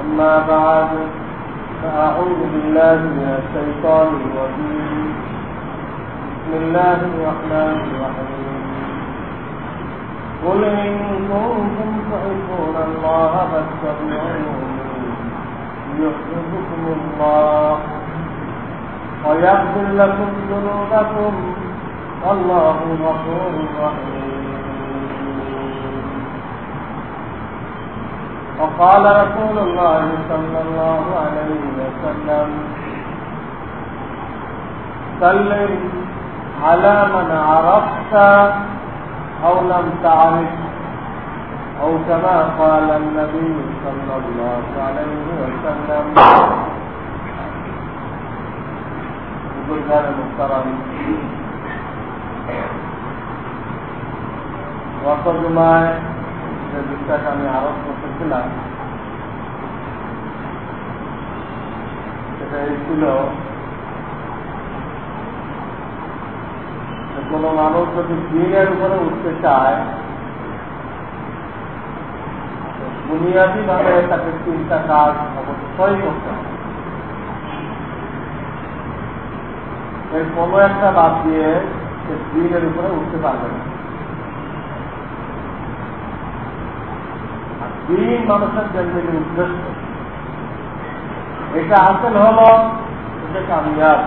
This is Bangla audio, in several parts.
أما بعد فأعوذ بالله من الشيطان الرجيم. بسم الله الرحمن الرحيم. قل إن كنتم تحبون الله فاتبعوني يحببكم الله ويغفر لكم ذنوبكم. والله غفور رحيم. قال رسول الله صلى الله عليه وسلم سلم على من عرفت أو لم تعرف أو كما قال النبي صلى الله عليه وسلم. يقول هذا المحترم وقد ما إذا بالتكامل عرفت في البلاد এই মানুষ যদি দিনের উপরে উঠতে চায়, বুনিয়াদী ভাবে তাকে চিন্তা কাজ অবশ্যই করতে হবে। এর কোনো একটা বাদ দিয়ে সে দিনের উপরে উঠতে পারবে না। দিন মানুষের জন্মের উদ্দেশ্য এটা হাসিল হল এটা কামিয়াব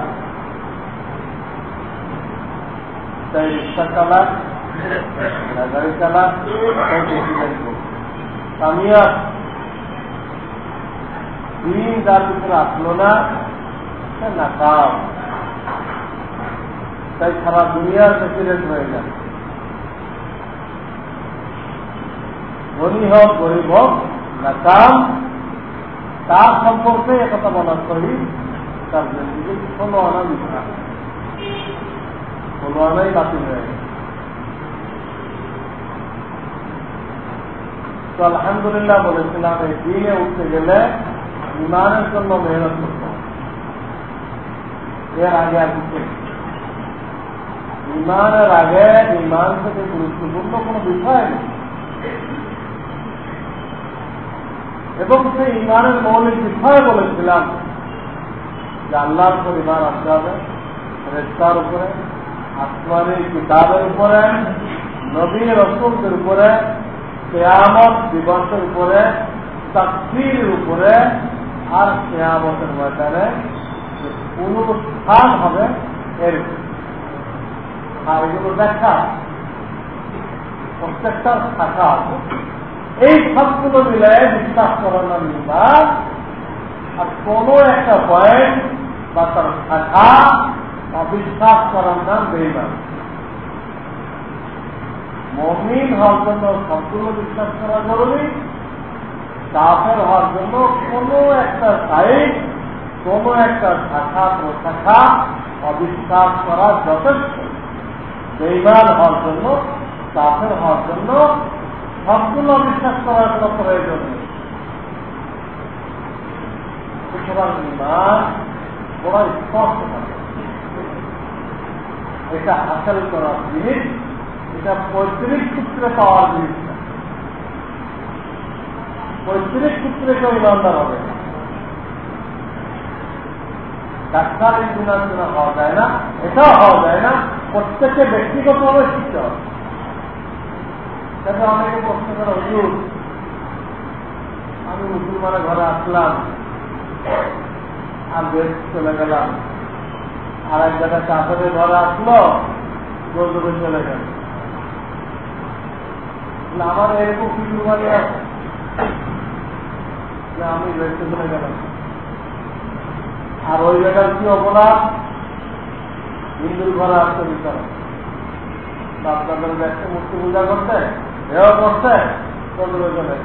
তাই রিক্সা চালাক গাড়ি চালাক কামিয়াব দিন যার ভিতরে আসলো না সে নাকাম তাই সারা দুনিয়ার প্রেসিডেন্ট হয়ে যায় ধনী হোক, গরিব হোক, নাকাম তার সম্পর্কে একথা বলার করি তার ষোলো আনা মিথ্যা ষোলো আনাই বাতিল হয়ে তো আলহামদুলিল্লাহ বলেছিলাম, এই দিনে উঠতে গেলে ইমানের জন্য মেহনত করতে হবে। এর আগে আর কিছু ইমানের আগে ইমান থেকে গুরুত্বপূর্ণ কোন বিষয় নেই। এবং সেই ইমানের মৌলিক বিষয় বলেছিলাম যে আল্লাহর উপর ইমান আসতে হবে, রেস্তার উপরে, আসমানি কিতাবের উপরে নবীন রসুলদের উপরে, কেয়ামত দিবসের উপরে তাকসির উপরে, আর কেয়ামতের ময়দানে পুনরুত্থান হবে এর আর এগুলো দেখা প্রত্যেকটা শাখা আছে। এই সবগুলো মিলে বিশ্বাস করার নাম আর কোন একটা পয়েন্ট বা তার শাখা অবিশ্বাস করার নাম বেইমান মমিন হওয়ার জন্য সবগুলো বিশ্বাস করা জরুরি। কাফের হওয়ার জন্য কোন একটা সাইড কোন একটা শাখা প্রশাখা অবিশ্বাস করা যথেষ্ট। বেইমান হওয়ার জন্য, কাফের হওয়ার জন্য সবগুলো বিশ্বাস করার কোন প্রয়োজন নেই। সুতরাং স্পষ্ট এটা হাসিল করার জিনিস, এটা পৈতৃক সূত্রে পাওয়ার জিনিস পৈতৃক সূত্রে কেউ ইমানদার হবে ডাক্তার ইঞ্জিনিয়ার জন্য হওয়া যায় না, এটাও হওয়া যায় না, প্রত্যেকে ব্যক্তিগতভাবে শিখতে হবে। তাতে অনেকে প্রশ্ন করে হুজুর, আমি মুসলমানের ঘরে আসলাম, আর বেশ চলে গেলাম। আর এক জায়গায় চাষের ঘরে আসলো জলদি চলে গেল। আমার এরকম কি কুরবানি আছে আমি বেশি চলে গেলাম। আর ওই জায়গায় কি অপরাধ? হিন্দুর ঘরে আসতে বিচার আপনাদের দেখতে মূর্তি পূজা করতে চন্দ্র চলে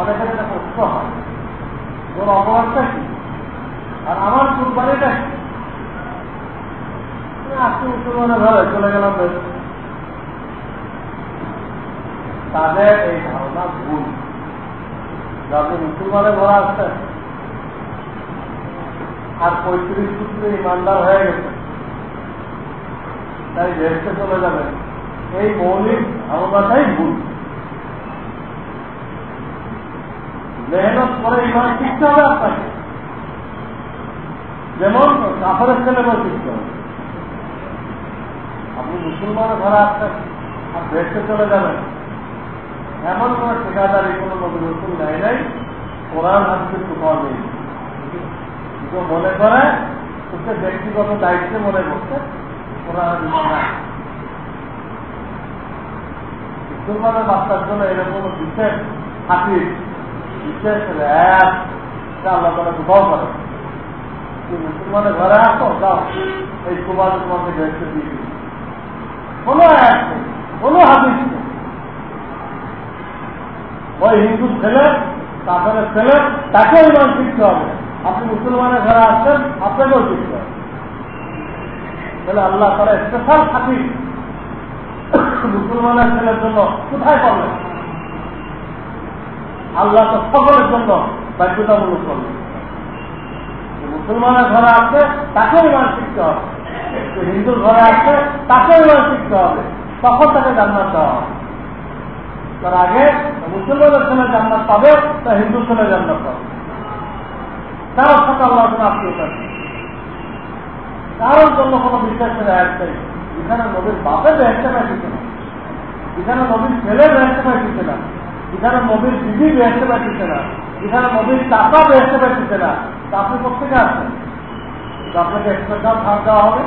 অনেকের প্রশ্ন হয় ওর অপরাধটা কি? আর আমার কুরবানিটা কি? আজকে মুসলমানের ঘরে চলে গেলাম তাদের এই ধারণা ভুল। যাতে মুসলমানের ঘরে আসছেন আর পঁয়ত্রিশ সূত্রে ইমানদার হয়ে গেছে, তাই দেশকে চলে যাবেন। এই মৌলিক ধারণাটাই ভুল। মেহনত করে ইমান শিখতে হবে আপনাকে। যেমন কাপড়ের ছেলে শিখতে হবে। আপনি মুসলমানের ঘরে আর দেশকে চলে যাবেন। এমন কোন ঠিকাদারি কোনো নবীর রসুল নেয় নাই। কোরআন, হাদিসের কোথাও নেই। মনে করে ব্যক্তিগত দায়িত্বে মনে করছে কোরআন নাই। মুসলমানের বাচ্চার জন্য এরকম বিশেষ হাতির বিশেষ আল্লাহ তারা কোথাও করে। মুসলমানের ঘরে আসো, যাও, এই কুমার তোমাকে দায়িত্ব দিয়ে কোনো কোনো নেই। ওই হিন্দু ছেলে কাপড়ের ছেলে, তাকে ইমান শিখতে হবে। আপনি মুসলমানের ঘরে আসছেন, আপনাকেও শিখতে হবে। তাহলে আল্লাহ তারা স্পেশাল থাকি মুসলমানের ছেলের জন্য কোথায় পাবেন আল্লাহ তো সকলের জন্য বাধ্যতামূলক করবেন মুসলমানের ঘরে আসছে তাকেও ইমান শিখতে হবে। হিন্দুর ঘরে আসছে তাকেও ইমান শিখতে হবে। তখন তাকে জান্নাত দেওয়া হবে। তার আগে মুসলমানের ছেলে জান্নাত পাবে, তা হিন্দু ছেলে জান্নাত পাবে। কারোর সাথে আল্লাহ কোনো আত্মীয়তা কারোর জন্য কোনো বিশ্বাসের আয়াত নেই যেখানে নবীর বাপের ব্যবসা পাইছে না যেখানে নবীর ছেলে ব্যবসা পাইছে না। এখানে নবীর দিদি ব্যবসা পাইছে না। এখানে নবীর টাকা ব্যবসা পাইছে না। তা আপনি কোথেকে আসছেন? আপনাকে স্পেশাল ছাড় দেওয়া হবে।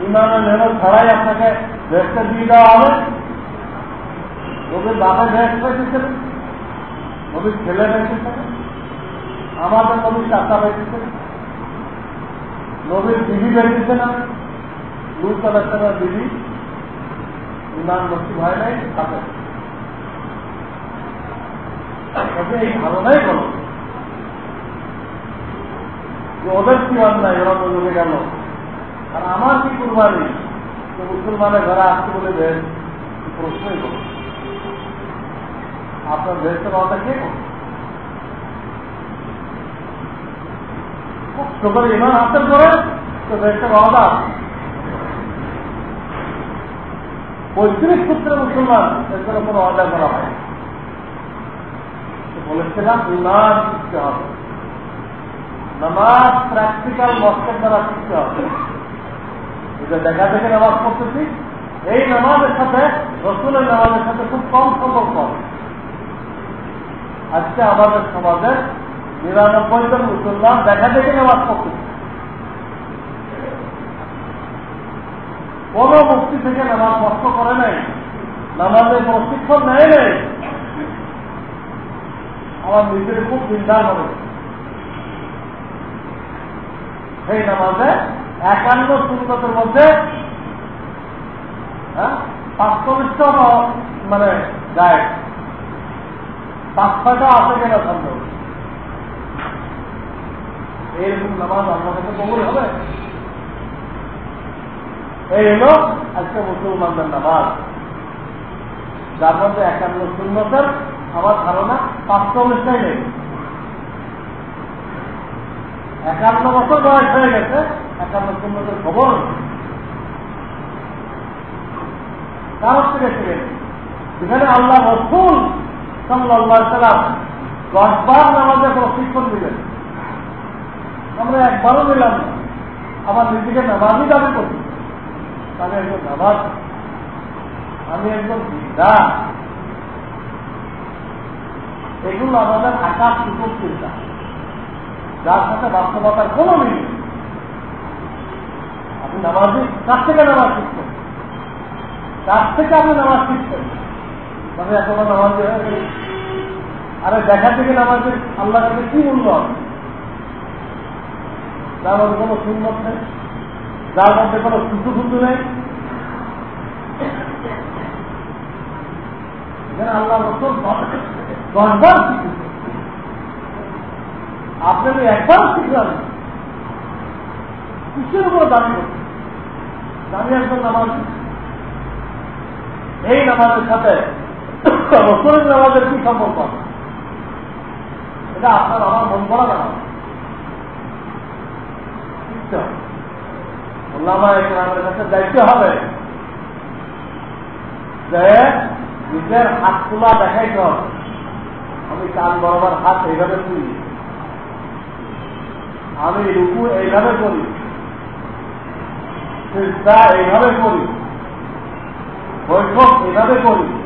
বিমানের মেহনত ছাড়াই আপনাকে ব্যস্ত দিয়ে দেওয়া হবে। নবীর বাপের ব্যস্ত পাইতেছে না। নবীর ছেলে পাইতেছে না। আমাদের নবীর চাষা পাইতেছে না। নবীর দিদি পাইতেছে না। লুট আলার দিদি। ইমান নসিব হয় নাই তাকে এই ধারণাই বলো। যে ওদের কি অন্যায় ওরা বলে গেল। আর আমার কি কুরবানি? মুসলমানের ঘরে আসতে বলে বেশ প্রশ্নই করো আপনার দেশের কথা কে কষ্ট করে ইমান হাসিল করে তো দেশের অদা পঁয়ত্রিশ সূত্রে মুসলমান এর কোনো অদা করা হয় বলেছিলাম ইমান শিখতে হবে। নামাজ প্র্যাকটিক্যাল মস্তের দ্বারা শিখতে হবে। এটা দেখা দেখে নামাজ পড়তেছি। এই নামাজের সাথে, রসুলের নামাজের সাথে খুব কম সম্পর্ক হবে। আজকে আমাদের সমাজের নিরানব্বই জন মুসলমান দেখা দেখে নামাজ পড়তেছে। কোন মুক্তি থেকে নামাজ কষ্ট করে নাই, নামাজের প্রশিক্ষণ নেয় নেই। আমার নিজের খুব চিন্তা হবে সেই নামাজে একান্ন সুন্দরের মধ্যে হ্যাঁ পাঁচচল্লিশটা মানে গায়ে পাঁচ ছয়টা আছে কিনা সন্দেহ? এইরকম নামাজ আপনার কাছে কবুল হবে? এই আজকে মুসলমানদের নামাজ। যার মধ্যে একান্ন শূন্যতের আমার ধারণা পাঁচচল্লিশটাই নেই। একান্ন বছর বয়স হয়ে গেছে, একান্ন শূন্যতের খবর যেখানে আল্লাহ রসুল সাল্লাহ সাল্লাম দশবার নামাজে প্রশিক্ষণ দিলেন। আমরা একবারও নিলাম না। আমার নিজেকে নামাজই দাবি করছি। আমি একজন নামাজ আমি একজন বিদ্যা এগুলো আমাদের আকাশ সুযোগ চিন্তা যার সাথে বাস্তবতার কোনো মিল আপনি নামাজি কার থেকে নামাজ শিখছেন। কার থেকে আপনি নামাজ শিখছেন। মানে এখনও নামাজ আরে দেখা থেকে নামাজের আল্লাহ কি মূল্য হবে মধ্যে কোনো সুন্দর নেই। যার মধ্যে কোনো সুন্দর সুন্দর নেই। আল্লাহ দশবার শিখেছে একবার কিসের উপর দাবি দাবি একজন নামাজ এই নামাজের সাথে রসুলের নামাজের কি সম্পর্ক? এটা আপনার আমার মন করা নামাজ ওল্লামা দায়িত্ব হবে। যে নিজের হাত তোলা দেখাইতে হবে আমি কান বরাবর হাত এইভাবে তুলি। আমি রুকু এইভাবে করি। চিন্তা এইভাবে করি। বৈঠক এইভাবে করি।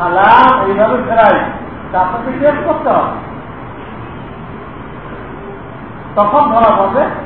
আলাম এইভাবে ফেরাই। তারপরে শেষ করতে হবে? তখন ধরা হবে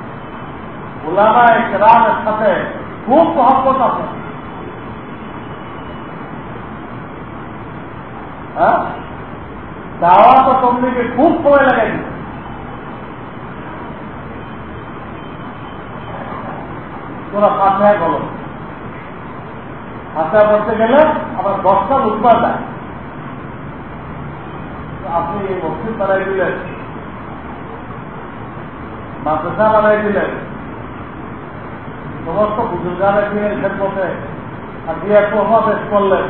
ওলামা একরামের সাথে খুব মহব্বত আছে। হ্যাঁ? দাওয়া তো তবলিকে খুব সময় লাগাই তোরা ফাঁসায় বলো। ফাঁসায় বলতে গেলে আবার দশটা উৎপাদ দেয় আপনি মসজিদ বানাই দিলেন, মাদ্রাসা বানাই দিলেন সমস্ত দিনের ক্ষেত্রে আর দিয়ে করলেন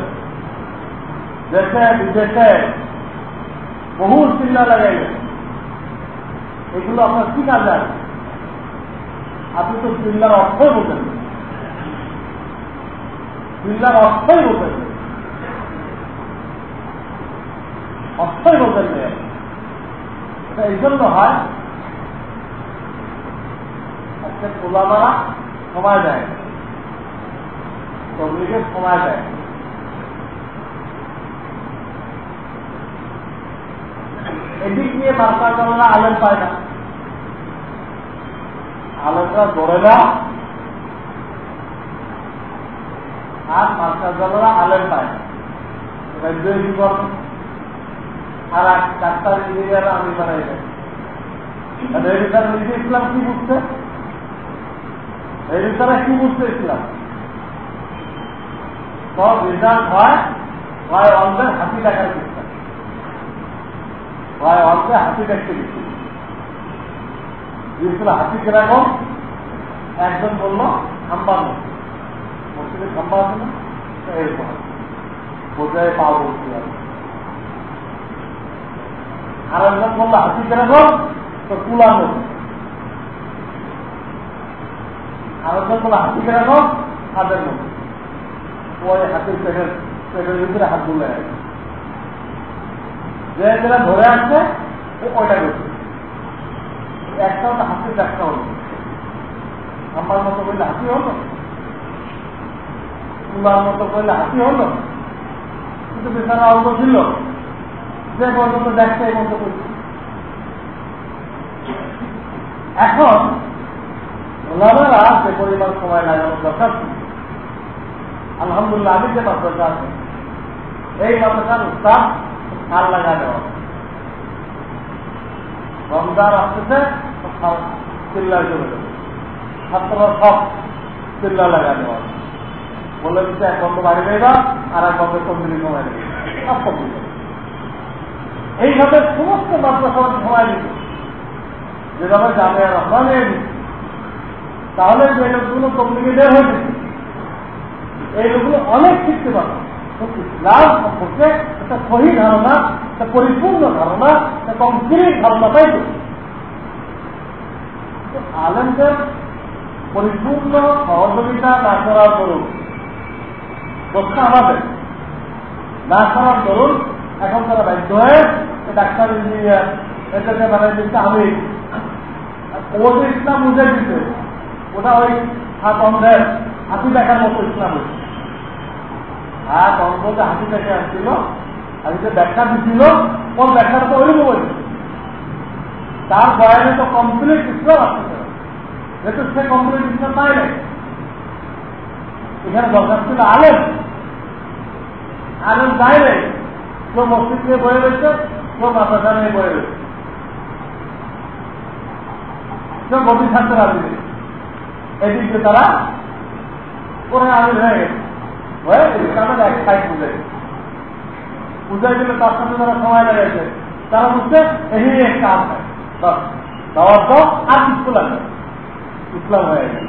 দেশে, বিদেশে বহু চিল্লা লাগাইলেন এগুলো আপনার কি কাজ আছে? আপনি তো চিল্লার অর্থই বোঝেন চিল্লার অর্থই বোঝেন অর্থই বোঝেন এই জন্য হয়, আজকে ওলামারা সময় দেয় তবলিগের সময় দেয় এদিক নিয়ে বার্তা করা আলেম পায় না। আলেমরা ধরে না আর মাস্টার জলরা আলেম পায় না। কি করবে আর ডাক্তার ইঞ্জিনিয়ার আমি বানাই নিজে ইসলাম কি বুঝছে বিচারা কি বুঝতে ইসলাম সব রেজাল্ট হয় হাতি দেখার চেষ্টা। হয় হাতি দেখতে হাতি কীরকম? একজন বলল খাম্বা মসজিদে খাম্বা আছে না বলছি আর একজন বলল, হাতি কীরকম? তো তুলার মতো। হাতি পেটের ভিতরে হাত যে যেটা ধরে আসছে, ও করছে? একটা তো হাতির একটা হলো। আমার মতো বললে হাতি হলো তুলার মতো বললে হাতি হলো? কিন্তু বেচারা অল্প ছিল। যে পর্যন্ত দেখছে, এই মতো করছে। এখন ওলামারা পরিমাণ সময় লাগানোর দরকার আলহামদুলিল্লাহ, আমি যে মাদ্রাসা এই মাদ্রাসার উত্তাপ সার লাগা দেওয়া রমজান আসতেছে চিল্লায় চলে যাবে। ছাত্ররা সব চিল্লা লাগা দেওয়া বলে দিচ্ছে, এক বন্ধ বাড়ি দেবা আর এক বন্ধ কমিটি দেবে সব কমিটি এইভাবে সমস্ত মাদ্রাসা সময় দিত যেভাবে জামিয়া রহমানে দিচ্ছে তাহলে যে লোকগুলো কমিউনিটি দেওয়া হয়েছে এই লোকগুলো অনেক শিখতে পারবে। ইসলাম সম্পর্কে একটা সহি ধারণা, একটা পরিপূর্ণ ধারণা, একটা কমপ্লিট ধারণা পাইবে আলেমদের পরিপূর্ণ সহযোগিতা না করার দরুন প্রশ্ন আমাদের। না করার দরুন, এখন তারা বাধ্য হয়ে ডাক্তার, ইঞ্জিনিয়ার এটাকে মানে দিচ্ছে আমি ও যে ইসলাম বুঝে দিতে ওটা ওই হাত অন্ধের, হাতি দেখার মতো ইসলাম হয়েছে। হাত অন্ধ যে হাতি দেখে আসছিল আর যে ব্যাখ্যা দিছিল, ওর ব্যাখ্যাটা তো ওই বলছে তার বয়ানে তো কমপ্লিট ইসলাম আসতে যেহেতু সে কমপ্লিট ইসলাম পায় নাই। এখানে দরকার ছিল আলেম। আলেম যায় নাই। কেউ মসজিদ নিয়ে বয়ে রয়েছে, কেউ মাদ্রাসা নিয়ে বয়ে রয়েছে। কেউ গভীর থাকতে রাজি এদিক তারা ওরা আমির হয়ে গেছে। হয়ে এক সাইড বুঝে। বুঝাই দিলে তার সাথে তারা সময় লেগেছে তারা বুঝছে, এই দাওয়াত দাও, আর কিছু লাগে ইসলাম হয়ে গেছে।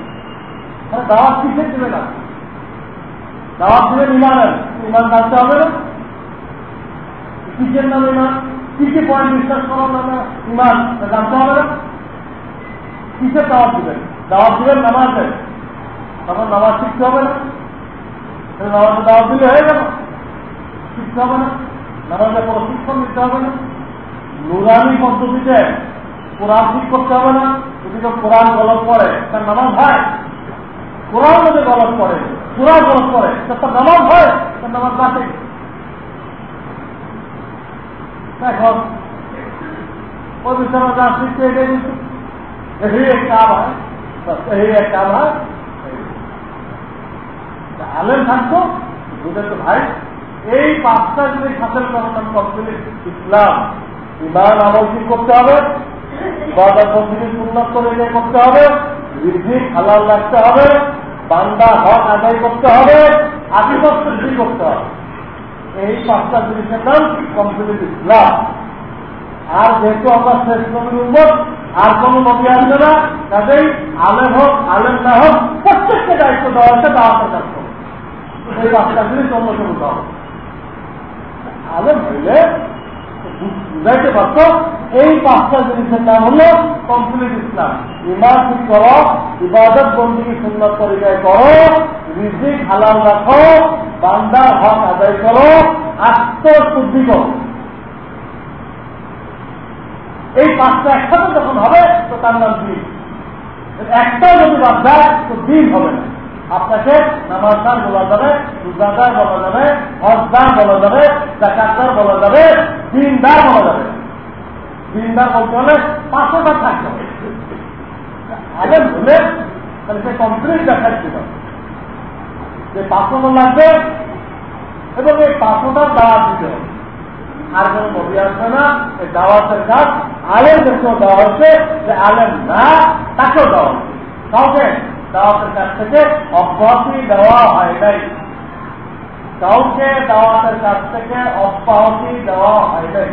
দাওয়াত কিসের দেবে না? দাওয়াত দিবেন ইমানের। ইমান জানতে হবে না। কিসের নামে ইমান? কি কি পয়েন্ট বিশ্বাস করার নামে ইমান জানতে হবে না? কিসের দাওয়াত দিবেন দাওয়াত দিলেন নামাজ নেই। তখন নামাজ শিখতে হবে না। নামাজে দাওয়াত দিলে হয়ে গেল শিখতে হবে না। নামাজে কোনো প্রশিক্ষণ দিতে হবে না। নুরানি পদ্ধতিতে কোরআন ঠিক করতে হবে না। যদি কেউ কোরআন গলত করে, তার নামাজ হয়। কোরআন যদি গলত করে কোরআন গলত করে, তার নামাজ হয়, তার নামাজ বাঁচে এখন ওই বিষয়ে যা শিখতে এটাই দিচ্ছে এটাই একটা আবার একটা আবার আলেম থাকতো বুঝে তো ভাই এই পাঁচটা যদি সচেতন করছিলেন ইসলাম ইমান আমল কি করতে হবে উন্নত করে করতে হবে বৃদ্ধি হালাল রাখতে হবে বান্দা হক আদায় করতে হবে আধিপত্য বৃদ্ধি করতে হবে এই পাঁচটা জিনিসের নাম কমপ্লিট ইসলাম আর যেহেতু আমরা শেষ উন্নত আর কোন নবী আসবে না। কাজেই আলেম হোক, আলেম না হোক, প্রত্যেককে দায়িত্ব দেওয়া হচ্ছে দাওয়াতের কাজ এই পাঁচটা জিনিস অন্য বুঝতে হবে আলেম হইলে বুঝাইতে পারত, এই পাঁচটা জিনিসের নাম হলো কমপ্লিট ইসলাম। ইমান ঠিক করো, ইবাদত বন্দী সুন্দর তরিকায় করো, রিজিক হালাল রাখো বান্দার হক আদায় করো, আত্মশুদ্ধি করো। এই পাঁচটা একসাথে যখন হবে, তো তার নাম দিন একটা যদি বাদ যায় তো দিন হবে না। আপনাকে নামাজদার বলা যাবে রোজাদার বলা যাবে হজদার বলা যাবে জাকাতদার বলা যাবে দিনদার বলা যাবে। দিনদার বলতে হলে পাঁচশোটা থাকতে হবে। আগে ভুলে তাহলে সে কমপ্লিট দেখাচ্ছি যে পাঁচশো লাগবে, এবং এই পাঁচশোটার দাওয়াত দিতে হবে। আর কোনো নবী আসবে না, এই দাওয়াতের কাজ আলেমদেরকেও দেওয়া হচ্ছে যে আলেম না, তাকেও দেওয়া হচ্ছে কাউকে দাওয়াতের কাছ থেকে অব্যাহতি দেওয়া হয় নাই। কাউকে দাওয়াতের কাছ থেকে অব্যাহতি দেওয়া হয় নাই।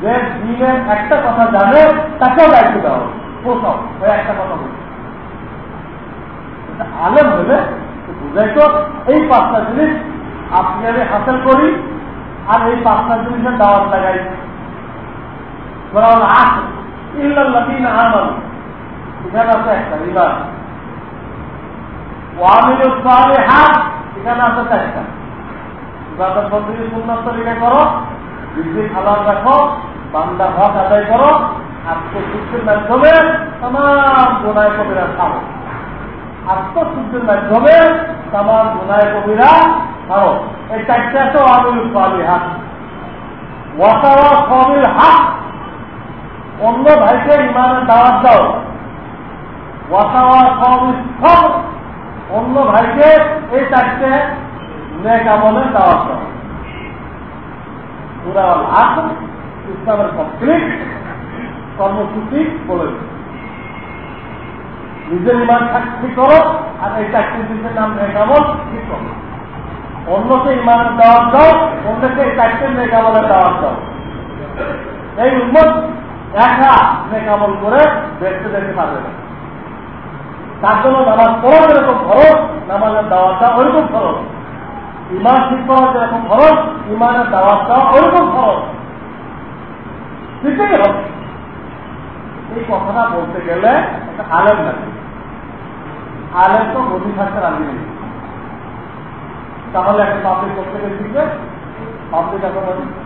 যে দিনের একটা কথা জানে, তাকেও দায়িত্ব দেওয়া প্রথম ওই একটা কথা বলছে। আলেম হলে বুঝাই তো, এই পাঁচটা জিনিস আপনি আমি হাসিল করি, আর এই পাঁচটা জিনিসের দাওয়াত লাগাই। এখানে আছে একটা মাধ্যমে তাম গোনায় কবিরা খাও। আত্মশুদ্ধির মাধ্যমে কবিরা খাও। এই চারটা তো আমিল সালিহাত। ওয়াতাওয়া কবির হাক। অন্য ভাইকে ইমানের দাওয়াত দাও। ওয়াতাওয়া কবির সব অন্য ভাইকে এই চারটে নেক দাওয়াত দাও। পুরা ইসলামের কমপ্লিট কর্মসূচি বলে নিজের ইমান ঠিক করো আর এই চারটি জিনিসের নাম নেক আমল ঠিক করো। অন্যকে ইমানের দাওয়াত দাও, অন্যকে এই চারটে নেক আমলের দাওয়াত দাও। এই উন্মত একা নেক করে দেখতে দেখতে পারবে না। তার জন্য নামাজ পড়া যেরকম খরচ নামাজের দাওয়াতটা ওইরকম খরচ ইমান ঠিক করা যেরকম খরচ ইমানের দাওয়াত দেওয়া ওইরকম খরচ দিতেই হবে। এই কথাটা বলতে গেলে একটা আলেম লাগে। আলেম তো গতি থাকতে রাজি নেই। তাহলে একটা পাবলিক করতে গেলে দিবে পাবলিক এখন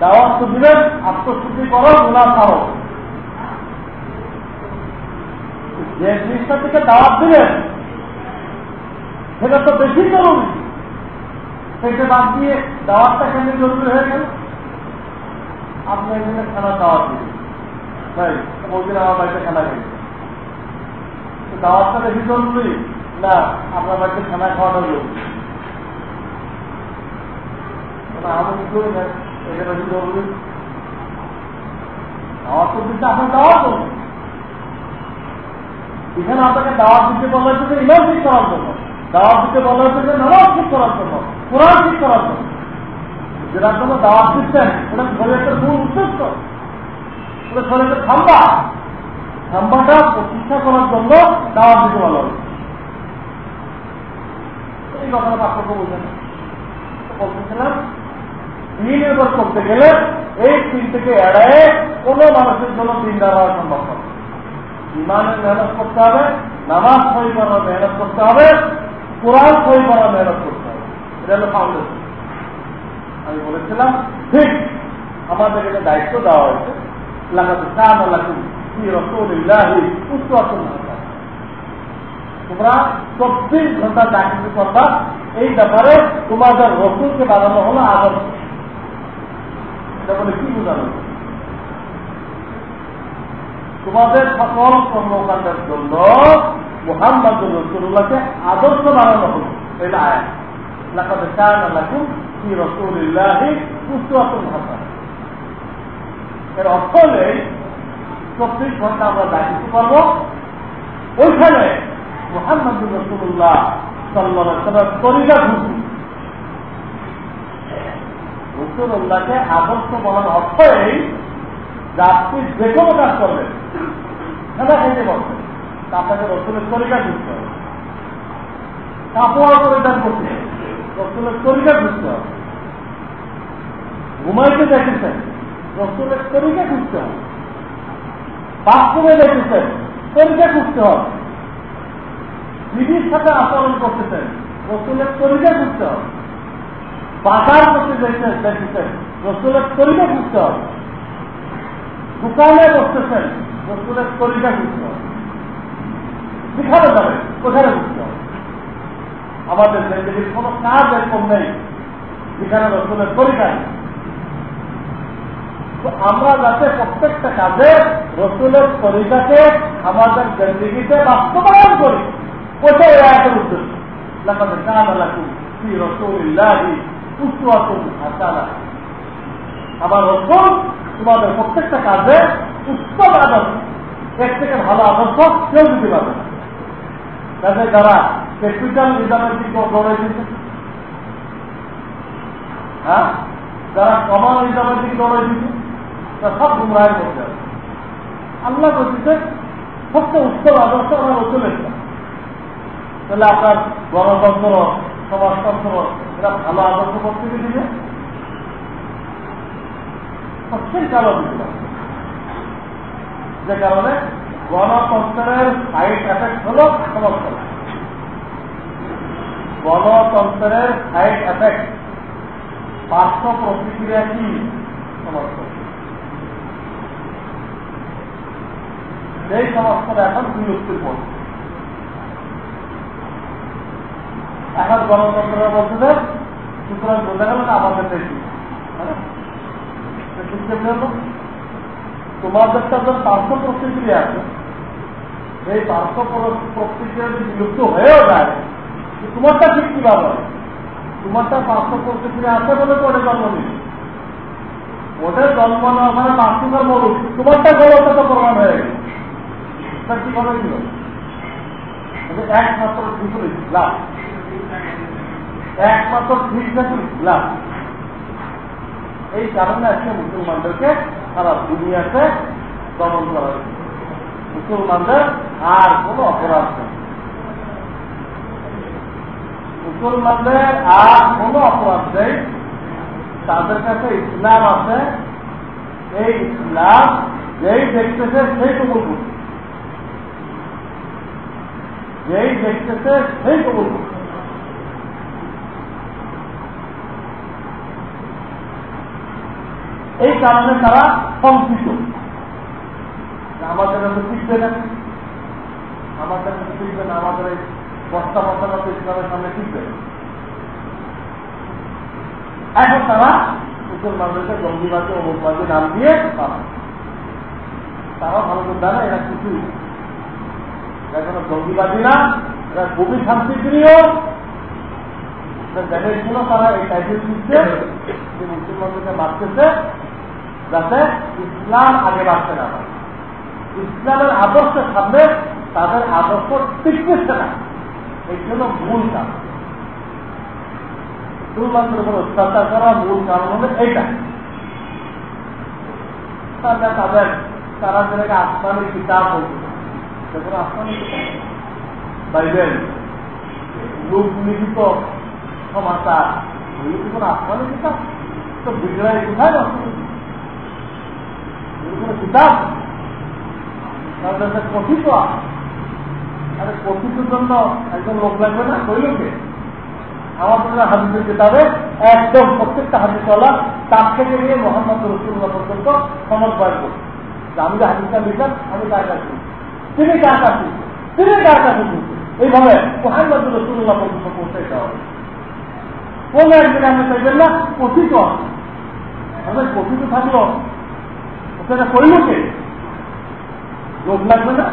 দাওয়াত তো দিবেন আত্মশুদ্ধি করো গুণা খাও যে জিনিসটা থেকে দাওয়াত দিলেন, সেটা তো বেশি জরুরি। সেটা বাদ দিয়ে দাওয়াতটা কেন জরুরি হয়ে গেল? আপনি এখানে খানা দাওয়াত দিলেন। ভাই বলছেন আমার বাড়িতে খানা খেয়ে দাওয়াতটা বেশি জরুরি? না, আপনার বাড়িতে খানা খাওয়াটা জরুরি। আমি কি করি না এটা বেশি জরুরি দাওয়াত তো দিচ্ছে আপনার আপনাকে দাওয়াত দিতে বলা হচ্ছে ইমান ঠিক করার জন্য দাওয়াত দিতে বলা হচ্ছে যে নামাজ ঠিক করার জন্য কোরআন ঠিক করার জন্য যেটার জন্য দাওয়াত দিচ্ছেন ওটা ঘরে একটা মূল উদ্দেশ্য ওটা ঘরে একটা খাম্বা খাম্বাটা প্রতিষ্ঠা করার জন্য দাওয়াত দিতে বলা হচ্ছে এই কথাটা পার্থক্য বুঝেন বলতেছিলাম এবার করতে গেলে এই তিন থেকে এড়ায় কোনো মানুষের জন্য দিন দেওয়া সম্ভব নয় ইমানের মেহনত করতে হবে, নামাজ সই করার মেহনত করতে হবে, কোরআন সই করার মেহনত করতে হবে। এটা হলো ফাউন্ডেশন আমি বলেছিলাম, ঠিক আমাদের এটা দায়িত্ব দেওয়া হয়েছে লাগাতে চান লাগুন কি রসুল্লাহি উত্তর তোমরা চব্বিশ ঘণ্টা চাকরি করবা, এই ব্যাপারে তোমাদের রসুলকে বানানো হলো আদর্শ। বলে কি বোঝানো? তোমাদের সকল কর্মকাণ্ডের জন্য মোহাম্মদ রসুল্লাহকে আদর্শ বানানো হলো। এটা লাকাদ কানা লাকুম ফি রাসূলিল্লাহি উসওয়াতুন হাসানাহ। এর অর্থ হলে চব্বিশ ঘণ্টা আমরা দায়িত্ব করব, ওইখানে মোহাম্মদ রসুল্লাহ সাল্লাহ তরিকা ঘুষি রসুল্লাহকে আদর্শ বলার অর্থ এই যে আপনি যে কোনো কাজ করবেন খেলা খাইতে পারবেন আপনাকে রসুলের তরিকা ঢুকতে হবে। কাপড় পরিধান করতে রসুলের তরিকা ঢুকতে হবে। ঘুমাইতে দেখেছেন? রসুলের তরিকা ঢুকতে হবে। বাথরুমে দেখেছেন? তরিকা ঢুকতে হবে। দিদির সাথে আচরণ করতেছেন? রসুলের তরিকা ঢুকতে হবে। বাজার করতে দেখেছেন রসুলের তরিকা ঢুকতে হবে। দোকানে বসতেছেন রসুলের তরিকা ঢুকতে হবে। যেখানে যাবে কোথায় ঢুকতে হবে? আমাদের জিন্দগির কোন কাজ এরকম নেই, যেখানে রসুলের তরিকা নেই। তো আমরা যাতে প্রত্যেকটা কাজে রসুলের তরিকাকে আমাদের জিন্দগিতে বাস্তবায়ন করি, ওটাই আয়াতের উদ্দেশ্য। লাকাদ কানা লাকুম ফি রাসূলিল্লাহি আমার রসুল তোমাদের প্রত্যেকটা কাজে উত্তম আদর্শ এর থেকে ভালো আদর্শ কেউ দিতে পারবে না। যারা নিজামের দিকে হ্যাঁ? যারা কমন নিজামের দিকে দৌড়ে দিচ্ছে তারা সব গুমরাহের মধ্যে আছে। আল্লাহ বলছে সবচেয়ে উত্তম আদর্শ আমার রসুলের তাহলে আপনার গণতন্ত্র, সমাজতন্ত্র এরা ভালো আদর্শ করতে দিবে সবচেয়ে কালো দিতে যে কারণে গণতন্ত্রের সাইড এফেক্ট হল সমাজতন্ত্র গণতন্ত্রের সাইড এফেক্ট পার্শ্ব প্রতিক্রিয়া কি? সমস্ত। সেই সমস্ত এখন বিলুপ্তির পথ। এখন গণতন্ত্রের মধ্যে সুতরাং বোঝা গেল না আমাদের দেশি তোমাদেরটা যখন পার্শ্ব প্রতিক্রিয়া আছে। এই পার্শ্ব প্রতিক্রিয়া যদি বিলুপ্ত হয়েও যায় তোমারটা ঠিক কীভাবে তোমারটা পার্শ্ব প্রতিক্রিয়া আছে বলে ওটা জন্ম নিল। ওদের জন্ম নেওয়া মানে মাতৃকার মরুক তোমারটা গলতা তো প্রমাণ হয়ে গেছে। কীভাবে ছিল একমাত্র হল ইসলাম একমাত্র ঠিক আছে ইসলাম এই কারণে আজকে মুসলমানদেরকে সারা দুনিয়াতে দমন করা মুসলমানদের আর কোন অপরাধ নেই। মুসলমানদের আর কোন অপরাধ নেই। তাদের কাছে ইসলাম আছে। এই ইসলাম যেই দেখতেছে সেই কবুল করছে যেই দেখতেছে সেই কবুল করছে এই কারণে তারা শঙ্কিত আমাদের মধ্যে টিকবে না। আমাদের টিকবে না আমাদের এই বস্তা বস্তা মতো ইসলামের সামনে টিকবে এখন তারা মুসলমানদেরকে জঙ্গিবাদী, অমুকবাদী নাম দিয়ে তারা তারা ভালো করে জানে, এরা কিছুই এরা কোনো জঙ্গিবাদী না, এরা খুবই শান্তিপ্রিয়। দেখেছিল তারা এই টাইটেল দিচ্ছে যে মুসলমানদেরকে মারতেছে। যাতে ইসলাম আগে বাড়তে না পারে। ইসলামের আদর্শের সামনে তাদের আদর্শ টিকতেছে না। এই জন্য মূল কারণ। শুধুমাত্র উপর অত্যাচার করার মূল কারণ হলো এইটা। তাদের তারা যেটাকে আসমানি কিতাব বলছে সেগুলো আসমানি কিতাব। বাইবেল লোক লিখিত সমাচার, এগুলো আসমানি কিতাব? তো বিজয় কোথায় নষ্ট কোনো কিতাব? কথিত আরে কথিতের জন্য একজন লোক লাগবে না? লোকে? আমাদের হাদিসের কিতাবে একদম প্রত্যেকটা হাদিসওয়ালা তার থেকে নিয়ে মোহাম্মদ রসুল্লাহ পর্যন্ত সমন্বয় করছে। আমি যে হাদিসটা লিখলাম, আমি কার কাছে তিনি কার কাছে তিনি কার কাছে এইভাবে মোহাম্মদ রসুল্লাহ পর্যন্ত পৌঁছাইতে হবে। কোন একদিন আমি চাইবেন না, কথিত আমাদের কথিত থাকল ওখানে কইল কে লোক লাগবে না?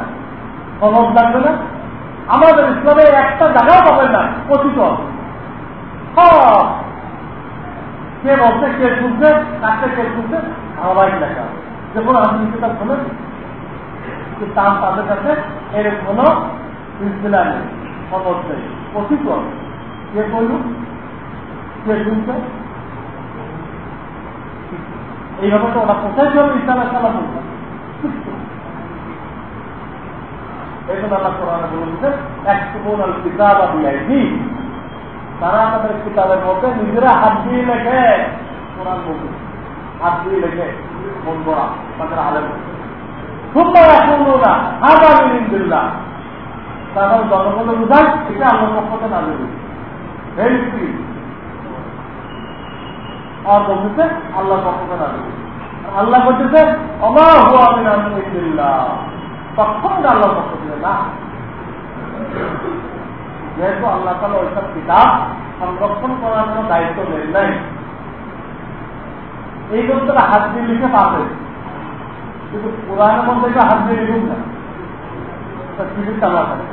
সনদ লাগবে না? আমাদের ইসলামে একটা জায়গাও পাবেন না, কথিত। কে বলছে, কে শুনছে কাকে কে শুনছে আমার লেখা। যখন আপনি সেটা শোনেন? তার তাদের কাছে এর কোন সিলসিলা নেই সনদ নেই কথিত। কে কইল কে শুনছে? এইভাবে তো ওরা কোথায় ছিল ইসলামের খেলা বলছে এই জন্য আল্লাহ তারা আমাদের কিতাবের মধ্যে নিজেরা হাত দিয়ে লেখে, কোরআন হাত দিয়ে লেখে, মন করা তাদের আলেম। সুন্দর এখন না হাজার দিল্লা তারপর জনগণ বুঝায় এটা আল্লাহ পক্ষতে না দেবে আর বলতেছে, আল্লাহ পক্ষতে না আল্লাহ বলতেছে অমা আমি আলহামদুলিল্লাহ তখন আল্লাহ পক্ষ দিবে না। যেহেতু আল্লাহ তালা ওইসব কিতাব সংরক্ষণ করার কোনো দায়িত্ব নেই নাই। এই গ্রন্থটা হাত দিয়ে লিখে পাবে কিন্তু পুরাণের মধ্যে হাত দিয়ে লিখুন না। থাকে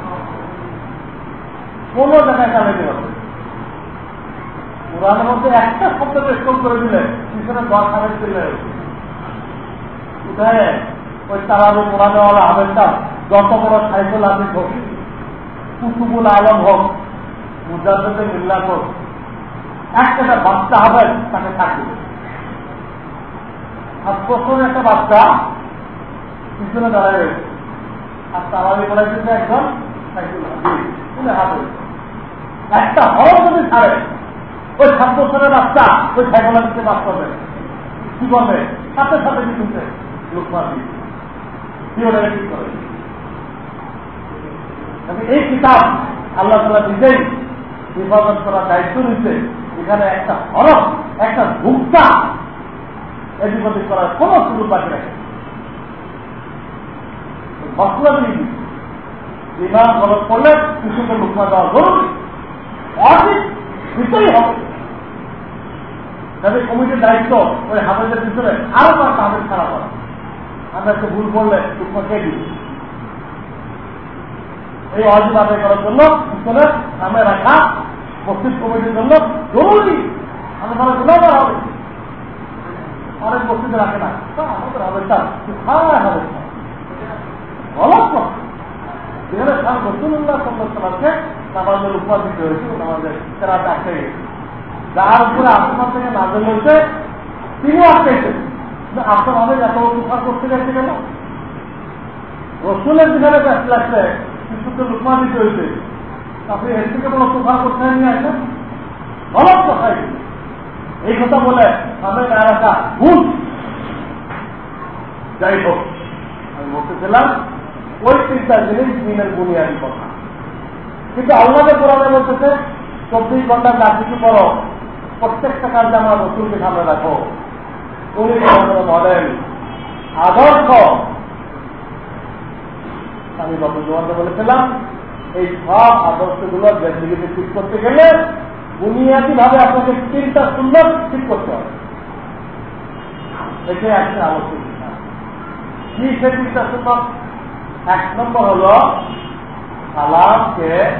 কোনো জায়গায় চালাতে পারবে পুরাণের মধ্যে একটা শব্দ স্টোর করে দিলে, পিছনে দশ হাজার চলে উঠে, ওই তারারও মোড়ানেওয়ালা আবেদটা যত বড় সাইকেল আদিত হোক কুতুবুল আলম হোক মুজাদ্দে মিল্লা হোক একটা বাচ্চা হবে, তাকে থাকবে। আর প্রথম একটা বাচ্চা পিছনে দাঁড়ায় রয়েছে। আর তারাবি বলেছে একজন সাইকেল। হাতে? একটা হরফ যদি ছাড়ে ওই সাত বছরের বাচ্চা ওই দিতে বাস করবে। কি করবে সাথে সাথে কি শুনছে লোকমাতি কি করে এই কিতাব আল্লাহ তালা নিজেই হেফাজত করার দায়িত্ব নিচ্ছে এখানে একটা হরফ, একটা ভুক্তা এদিক করার কোন সুযোগ বাকি রাখে মশলা দিয়ে ইমান করলে শিশুকে লুকমা দেওয়া জরুরি। অনেক দিতেই হবে। তাদের কমিটির দায়িত্ব ওই হাফেজের পিছনে। আরও কয়েকটা হাফেজ খারাপ হয় আমরা একটু ভুল করলে লুকমা কে দিই এই অজিব আদায় করার জন্য পিছনে সামনে রাখা মসজিদ কমিটির জন্য জরুরি। আমি মনে গুণাগার হবে। অনেক মসজিদে রাখে না। আমাদের তার হ্যাঁ হবে কথা যেখানে খান রসুল্লাহ সাল্লামকে নামাজের উপহার দিতে হয়েছে নামাজের সেরাতে আটকে যার উপরে আসমান থেকে নাজল হয়েছে, তিনিও আটকেছেন আপনার অনেক এত উপহার করতে গেছে কেন? রসুলের যেখানে ব্যস্ত লাগছে শিশুকে লুকমা দিতে হয়েছে। আপনি এর থেকে বড় তুফার করতে নিয়ে আসেন গলত কথাই এই। কথা বলে আমি না রাখা ভুল। যাই হোক, আমি বলতেছিলাম ওই তিনটা জিনিস দিনের বুনিয়াদি কথা। কিন্তু আল্লাহকে কোরআনে বলতেছে চব্বিশ ঘণ্টা কিছু করো। প্রত্যেকটা কাজে আমার রসুলকে সামনে রাখো। উনি বলেন আদর্শ। আমি গত জমাতে বলেছিলাম, এই সব আদর্শগুলো জিন্দিগিতে ঠিক করতে গেলে বুনিয়াদি ভাবে আপনাকে তিনটা সুন্দর ঠিক করতে হবে। এটাই একটা আলোচনা। কি সে তিনটা সুন্দর? এক নম্বর হল সালামকে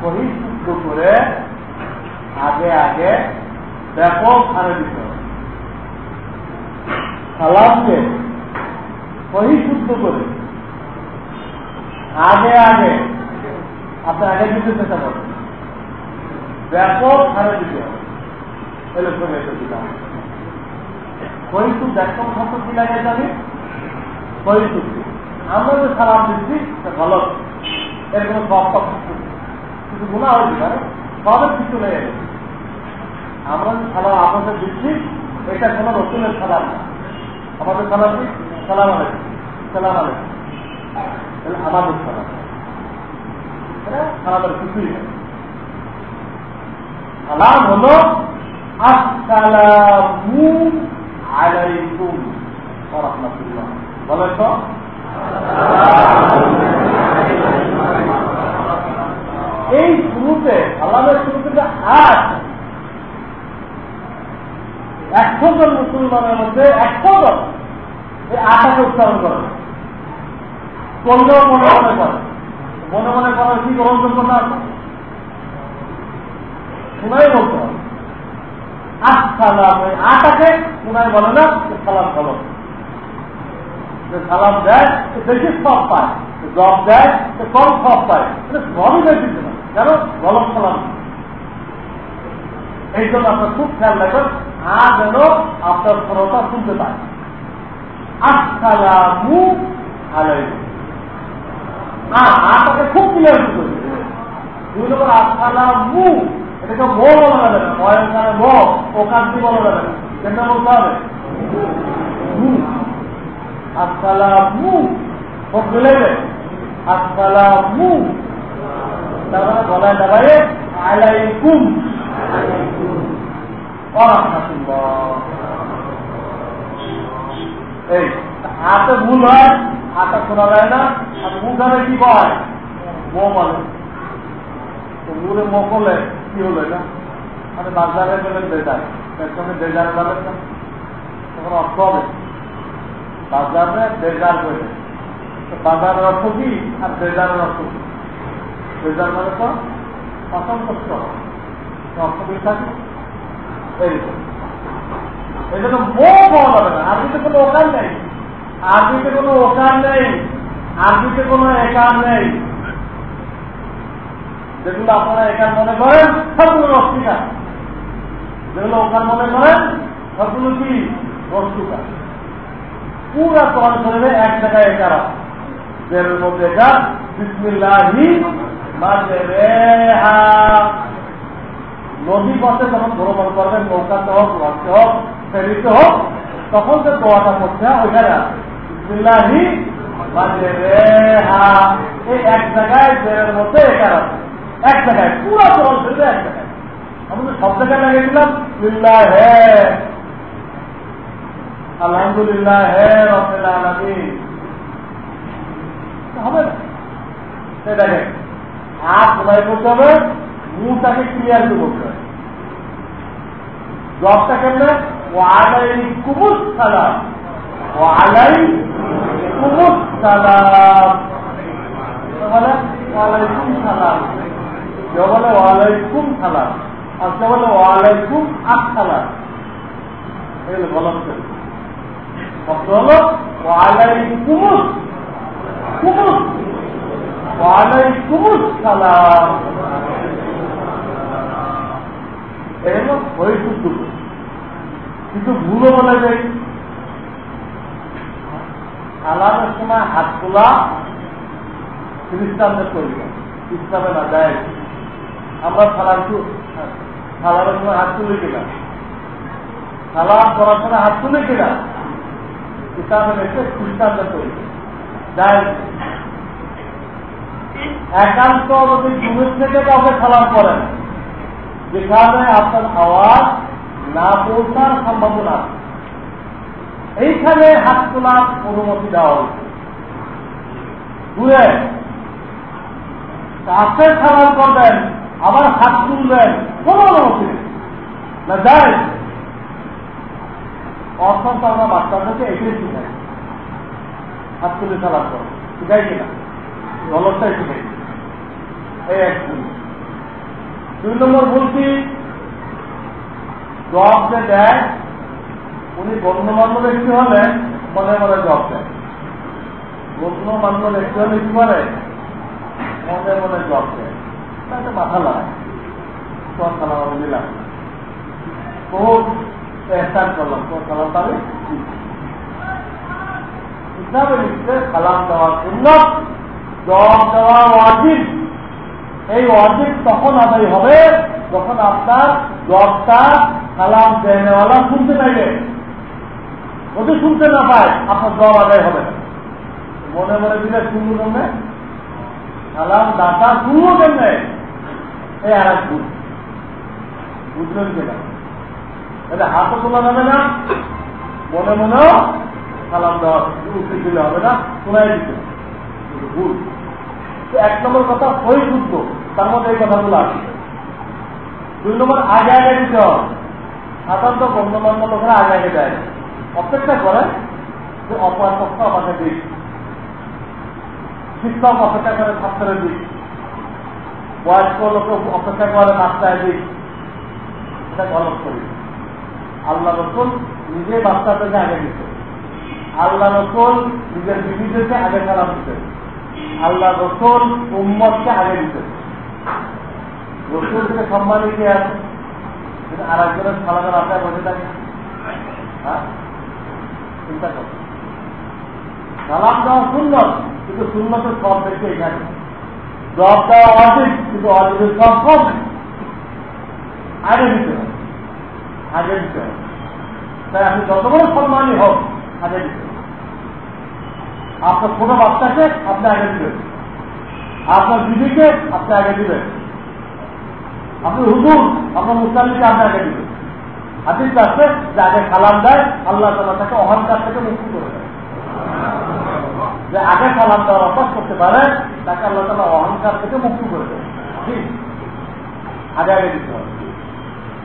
পরিশুদ্ধ করে আগে আগে ব্যাপক হারে দিতে সালামকে পরিশুদ্ধ করে আগে আগে আপনি আগে দিতে চেষ্টা করেন। ব্যাপক হারে দিতে হবে। আমরা যে সালাম দিচ্ছি ভালো। এর কোনো সব কিছু গুণা হয়েছে সবের কিছু নেই। আমরা সালাম আপনাদের দিচ্ছি, এটা কোনো রসুলের সালাম না। আমাদের সালাম কি? সালাম আলাইকুম। সালাম আলাইকুম। তাহলে আমাদের সালাম। সালামের কিছুই নেই। সালাম হলো, আসসালামু আলাইকুম রহমতুল্লাহ। বলে তো। এই শুরুতে, আল্লাহের শুরুতে যে আট একশো জন মুসলমানের মধ্যে একশো জন এই আটাকে উচ্চারণ করে। করলেও মনে মনে করে। মনে মনে করার কি গ্রহণযোগ্যতা আছে শোনাই বলতে হবে। আটাকে শোনাই বলে না সালাম বলো। যে সালাম দেয়, সে বেশি সব পায়। জব দেয়, সে কম সব পায়। সবই বেশি কেন? গলম সালাম। এই জন্য আপনার খুব খেয়াল রাখবেন, আর যেন আপনার শ্রোতা শুনতে পায়। আসসালামু আলাইকুম। খুব ক্লিয়ার করতে দুই নম্বর, আসসালামু। এটাকে মো বলা যাবে না। ময়নকারে মো ওকান্তি বলা যাবে না। বলতে হবে। আসসালামু। সব আসসালামু। তারপরে গলায় দাঁড়ায়, আলাইকুম। এই, হাতে ভুল হয়, হাতে শোনা যায় না, আর মুখানে কি হয় মো বলে তো মুড়ে মো করলে কি হলো এটা? মানে বাজারে গেলেন বেজার, পেছনে বেজার বলেন না। তখন অর্থ হবে। বাজারে বেজার করে বাজারের অর্থ কি আর বেজারের অর্থ কি? বেজার মানে তো অসন্তুষ্ট এইরকম এই জন্য মো পাওয়া যাবে না। আরবিতে কোনো ওকার নেই। আরবিতে কোনো ওকার নেই। আরবিতে কোনো একার নেই। যেগুলো আপনারা একার মনে করেন সবগুলো অস্বীকার। যেগুলো ওকার মনে করেন, সবগুলো কি? অস্বীকার। পুরা কোরআন শরীরে এক জায়গায় একার যের মধ্যে একার বিসমিল্লাহি নদী পথে যখন ভ্রমণ করবেন, নৌকাতে হোক লঞ্চে হোক, ফেরিতে হোক, তখন যে দোয়াটা করতে হয়, ওইখানে আছে। এই এক জায়গায় জেরের মধ্যে আছে। এক জায়গায়, পুরো ফেলবে এক হ্যাঁ আলহামদুলিল্লাহ রফেল হবে হাত খোলাই করতে হবে মুখটাকে ক্লিয়ার করে করতে হবে। জবটা কেমনে? ও আলাই কুমুস সালাম ও আলাই কুমুস সালাম বলে? ওয়ালাইকুম সালাম। কেউ বলে? ওয়ালাইকুম সালাম। আর কেউ বলে? ওয়ালাইকুম আসসালাম। এগুলো গলত শব্দ হলো ওয়ালাইকুমুস কুমুস কিন্তু ভুলও বলে যাই সালামের সময় হাত তোলা খ্রিস্টানদের তৈরি ইসলামে না যায়। আমরা সালাম সালামের সময় হাত তুলে কিনা? সালাম করার সময় হাত তুলে কিনা? ইসলামে এসে খ্রিস্টানদের তৈরি যায়। একান্ত যদি জুমের থেকে কাউকে সালাম করেন, যেখানে আপনার আওয়াজ না পৌঁছার সম্ভাবনা এইখানে হাত তোলার অনুমতি দেওয়া হয়েছে। কাছে সালাম করবেন, আবার হাত তুলবেন, কোন অনুমতি না যায় অর্থাৎ আমরা বাচ্চাদেরকে এটাই শিখাই। হাত তুলে সালাম করো শিখাই কিনা? দলটাই শিখাই। এই এক দুই নম্বর বলছি জব যে দেয়, উনি গণ্যমান্য ব্যক্তি হলে মনে মনে জব দেয় গণ্যমান্য ব্যক্তি হলে কি করে মনে মনে জব দেয় মাথা লাগায় তোর দিলাম। খুব এহসান করলাম? তোর দেওয়া ওয়াজিব। এই অর্ধেক তখন আদায় হবে যখন আপনার জবটা সালাম দেনেওয়ালা শুনতে পাইবে। যদি শুনতে না পায়, আপনার জব আদায় হবে মনে মনে দিলে শুনব কেমনে সালাম দাতা শুনব কেমনে? এই আর এক ভুল। বুঝলেন কিনা? এটা হাতও তোলা যাবে না। মনে মনেও সালাম দেওয়া উত্তর দিলে হবে না শোনাই দিতে ভুল। এক নম্বর কথা সই শুদ্ধ। তার মধ্যে এই কথাগুলো আছে। দুই নম্বর, আগে আগে দিতে হবে। সাধারণত গণ্যমান্য লোকেরা আগে আগে দেয়। অপেক্ষা করে যে অপর পক্ষ আমাকে দিক। শিক্ষক অপেক্ষা করে ছাত্রের দিক। বয়স্ক লোক অপেক্ষা করে বাচ্চায় দিক। এটা গলত করি। আল্লাহ রসুল নিজে বাচ্চাদেরকে আগে দিতে আল্লাহ রসুল নিজের বিবিদেরকে আগে খেলা দিতে আল্লাহ রসুল উম্মতকে আগে দিতে রসুল থেকে সম্মানী কে আছে আর একজনের সালামের আপনার বসে থাকে হ্যাঁ? চিন্তা কর। সালাম দেওয়া সুন্দর কিন্তু সুন্নতের সব দেখে এখানে। জব দেওয়া অজিত কিন্তু অজিতের সব কম। আগে দিতে হবে। আগে দিতে হবে। তাই আপনি যত বড় সম্মানই হোক আগে দিতে হবে। আপনার ছোট বাচ্চাকে আপনি আগে দিবেন। আপনার দিদিকে আপনি আগে দিবেন। আপনি হুজুর, আপনার মুসলিমকে আপনি আগে দিবেন। হাতির কাছে যে আগে সালাম দেয়, আল্লাহ তালা তাকে অহংকার থেকে মুক্তি করে দেয়। যে আগে সালাম দেওয়ার অভ্যাস করতে পারে, তাকে আল্লাহ তালা অহংকার থেকে মুক্তি করে দেয়। আগে আগে দিতে হবে।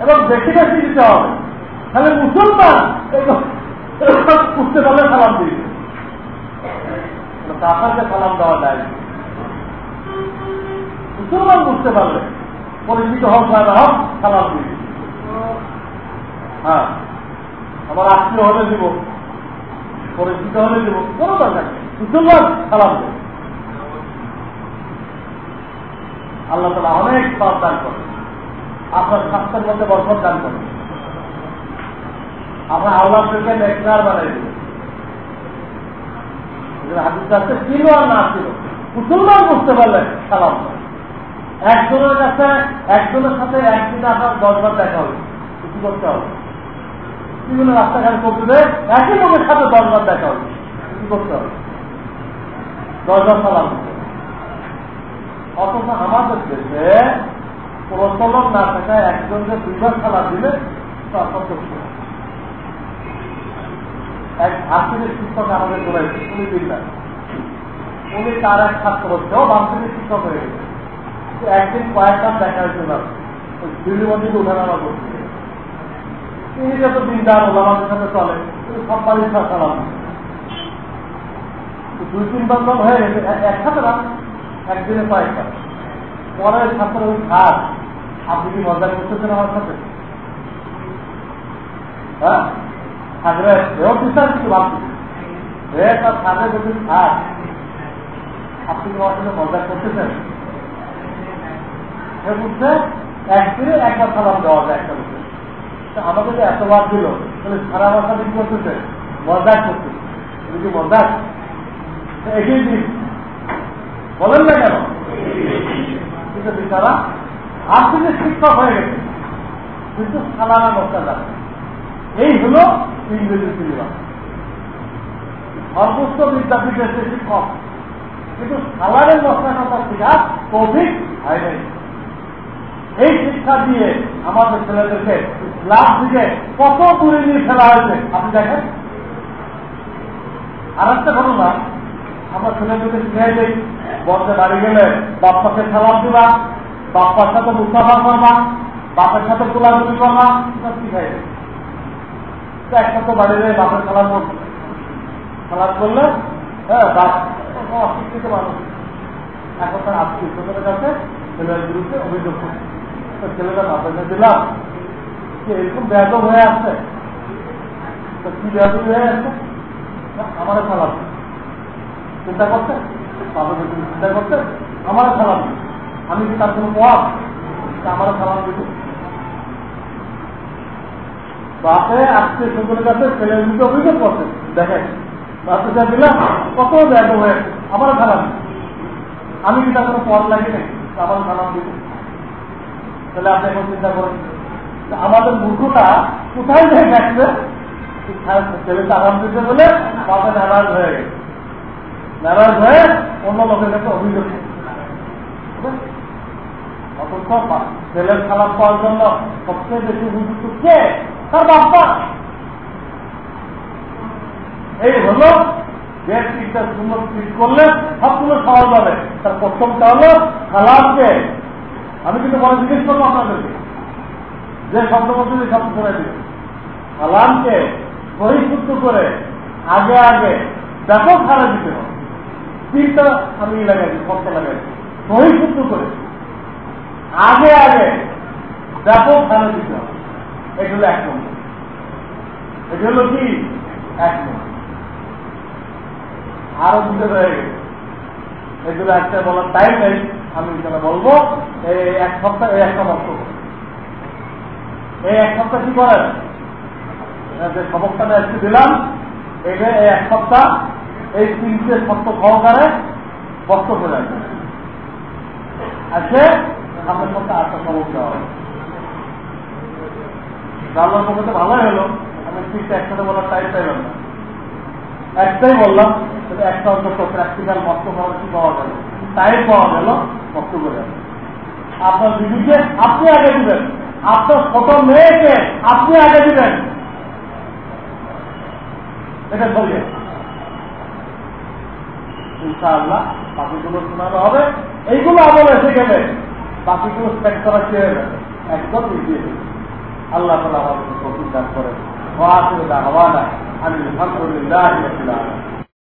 এবং বেশি বেশি দিতে হবে। তাহলে মুসলমান উঠতে পারলে সালাম দিবে। সালাম দেওয়া যায় মুসলমান বুঝতে পরিচিত হোক বা না হোক সালাম দিবে হ্যাঁ আমার আত্মীয় হলে দিব, পরিচিত হলে দিব, কোনো দরকার মুসলমান, সালাম দেবে আল্লাহ তালা অনেক সব দান করে আপনার স্বাস্থ্যের মধ্যে বরফত দান করে আপনার আল্লাহ বানাই দেবে হাদিস ছিল আর না ছিল। মুসলমান বুঝতে পারলেন সালাম একজনের কাছে, একজনের সাথে একদিনে আপনার দশবার দেখা হবে। কিছু করতে হবে। বিভিন্ন রাস্তাঘাট করতে একই লোকের সাথে দশবার দেখা হবে। কি করতে হবে। দশবার সালাম অথচ আমাদের দেশে প্রচলন না থাকায় একজনকে দুইবার খেলা দিলে তার সন্তুষ্ট এক ভার্সিটির শিক্ষক আমাদের করেছে উনি দিলেন উনি তার এক ছাত্র হচ্ছেও ভার্সিটির শিক্ষক হয়ে গেছে। একদিন কয়েকটা দেখা হয়েছিল দিল্লি মন্দিরে উঠানামা করছে তিনি যত দিনদার ওলামাদের সাথে চলে, তিনি সব বাড়ির সালাম দুই তিন বন্ধন হয়ে গেছে। একসাথে না, একদিনে কয়েকটা পরের ছাত্র ওই খাস আপনি কি মজা করতেছেন আমার সাথে? হ্যাঁ? তার থাকবে যদি খাস আপনি কি মজা করতেছেন? সে বুঝছে আমাকে যে এতবার দিল, তাহলে সারা মাসা দিন করতেছে মজাক করতেছে কি মজাক এগিয়ে দিন। বলেন না কেন? কিন্তু বিচারা আপনি শিক্ষক হয়ে গেছে, কিন্তু সালানা যাবে এই হল ইংরেজি সিলেবাস সর্বোচ্চ বিদ্যাপীঠের সে শিক্ষক কিন্তু সালারের মশলা কথা শেখা কভিড হয় এই শিক্ষা দিয়ে আমাদের ছেলেদেরকে লাভ থেকে কত দূরে নিয়ে ফেলা হয়েছে, আপনি দেখেন? আর একটা ঘটনা, আমরা ছেলেদেরকে শিখাই দিই। বন্ধে বাড়ি গেলে বাপ্পাকে সালাম দিবা, বাপ্পার সাথে মুস্তাফা করবা, বাপের সাথে গোলাগুলি করবা শিখাই দিই। একসাথে বাড়ি গেলে বাপের সালাম করবে সালাম করলে হ্যাঁ বাপ অশিক্ষিত মানুষ। এখন তার কাছে ছেলের বিরুদ্ধে অভিযোগ করছে ছেলেটা মাথায় দিলাম যে এরকম ব্যাগ হয়ে আসছে তো কি ব্যাগ হয়ে আসছে আমার খালাম চিন্তা করতে বাবাকে তুমি চিন্তা করতে আমার খালাম আমি কি তার কোনো পথ আমার খালাম দিত বাপে আজকে সকলের কাছে ছেলের বিরুদ্ধে অভিযোগ করছে। দেখেন বাচ্চা দিলাম কত ব্যাগ হয়ে আমার খালাম আমি কি তার কোনো পথ লাগি নাই? আমার খালাম দিত তাহলে আপনি এখন চিন্তা করেন। আমাদের মূর্খটা কোথায় যেয়ে গেছে ছেলেটা আরাম দিতে বলে বাবা নারাজ হয়ে গেছে। নারাজ হয়ে অন্য লোকের কাছে অভিযোগ ছেলের খারাপ পাওয়ার জন্য সবচেয়ে বেশি উপযুক্ত কে? তার বাপ্পা এই হলো তিনটা সুন্দর ঠিক করলে সবগুলো সহজ হবে। তার প্রথমটা হলো খালাপকে আমি কিন্তু বড় জিজ্ঞেস করব আপনাদেরকে। যে শব্দ বলতে যে শব্দ করে দিবে। সালামকে বহিশুদ্ধ করে আগে আগে ব্যাপক হারে দিতে হবে। তিনটা আমি লাগাইছি শব্দ লাগাইছি। বহিশুদ্ধ করে আগে আগে ব্যাপক হারে দিতে হবে। এটা এক নম্বর। কি? এক নম্বর। আরও এগুলো একটা বলার টাইম নেই। আমি বলব, এই এক সপ্তাহ, এই একটা এই এক সপ্তাহ কি করেন? যে সবকটা আজকে দিলাম এটা এই এক সপ্তাহ এই তিনটে সত্য সহকারে বক্তব্য লাগবে আছে সামনের সপ্তাহ আটটা দেওয়া হবে। জানলার পক্ষে ভালোই হলো। আমি তিনটা একসাথে বলার টাইম পাইলাম না। একটাই বললাম সেটা একটা অন্তত প্র্যাকটিক্যাল বক্তব্য কি পাওয়া গেল। টাইম পাওয়া গেল বক্তব্য যাবে আপনার দিদিকে আপনি আগে দিবেন। আপনার ছোট মেয়েকে আপনি আগে দিবেন। এটা বলিয়ে ইনশাআল্লাহ বাকিগুলো শোনানো হবে। এইগুলো আমল এসে গেলে বাকিগুলো স্পেক করা কি হয়ে যাবে একদম এগিয়ে আল্লাহ তালা আমাদেরকে প্রতিজ্ঞা করে ওয়াসির দাওয়ানা আলহামদুলিল্লাহ